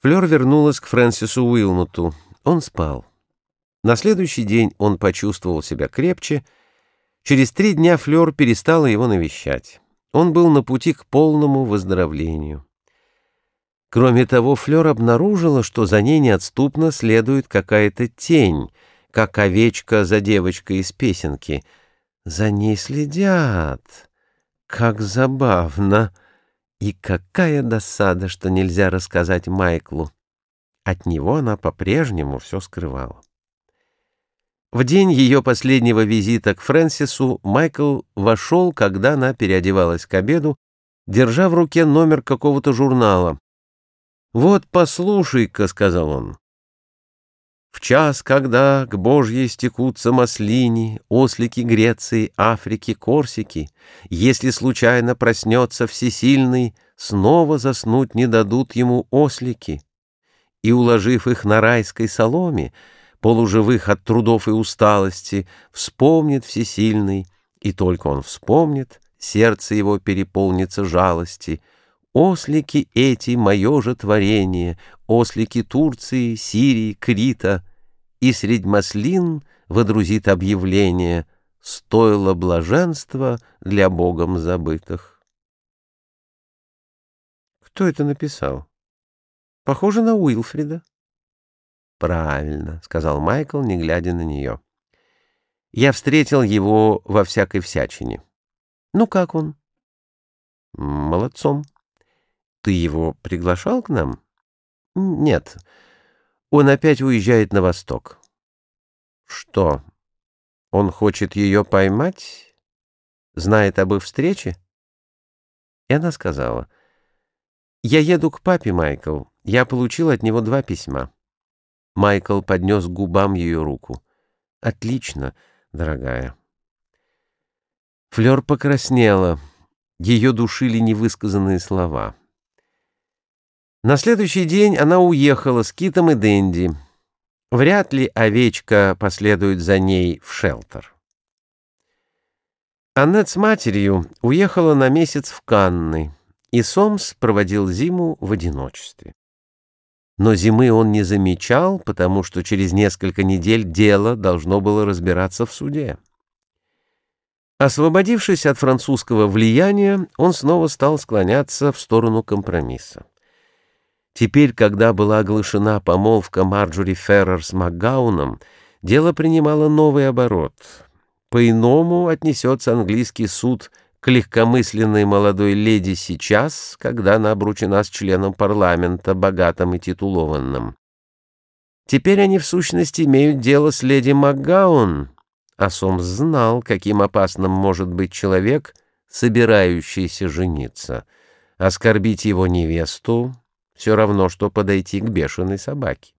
Флёр вернулась к Фрэнсису Уилмоту. Он спал. На следующий день он почувствовал себя крепче. Через три дня Флёр перестала его навещать. Он был на пути к полному выздоровлению. Кроме того, Флёр обнаружила, что за ней неотступно следует какая-то тень, как овечка за девочкой из песенки. За ней следят. Как забавно! И какая досада, что нельзя рассказать Майклу. От него она по-прежнему все скрывала. В день ее последнего визита к Фрэнсису Майкл вошел, когда она переодевалась к обеду, держа в руке номер какого-то журнала. «Вот, послушай-ка», — сказал он, в час, когда к Божьей стекутся маслини, ослики Греции, Африки, Корсики, если случайно проснется всесильный, снова заснуть не дадут ему ослики. И, уложив их на райской соломе, полуживых от трудов и усталости, вспомнит всесильный, и только он вспомнит, сердце его переполнится жалости. Ослики эти — мое же творение, ослики Турции, Сирии, Крита — и средь маслин водрузит объявление «Стоило блаженства для Богом забытых». Кто это написал? Похоже на Уилфрида. «Правильно», — сказал Майкл, не глядя на нее. «Я встретил его во всякой всячине. Ну, как он?» «Молодцом. Ты его приглашал к нам?» «Нет». Он опять уезжает на восток. Что? Он хочет ее поймать? Знает об их встрече? И она сказала, «Я еду к папе, Майкл. Я получил от него два письма». Майкл поднес к губам ее руку. «Отлично, дорогая». Флёр покраснела. Ее душили невысказанные слова. На следующий день она уехала с Китом и Дэнди. Вряд ли овечка последует за ней в шелтер. Аннет с матерью уехала на месяц в Канны, и Сомс проводил зиму в одиночестве. Но зимы он не замечал, потому что через несколько недель дело должно было разбираться в суде. Освободившись от французского влияния, он снова стал склоняться в сторону компромисса. Теперь, когда была оглашена помолвка Марджори Феррер с Макгауном, дело принимало новый оборот. По-иному отнесется английский суд к легкомысленной молодой леди сейчас, когда она обручена с членом парламента, богатым и титулованным. Теперь они в сущности имеют дело с леди Макгаун, а Сомс знал, каким опасным может быть человек, собирающийся жениться. Оскорбить его невесту все равно, что подойти к бешеной собаке.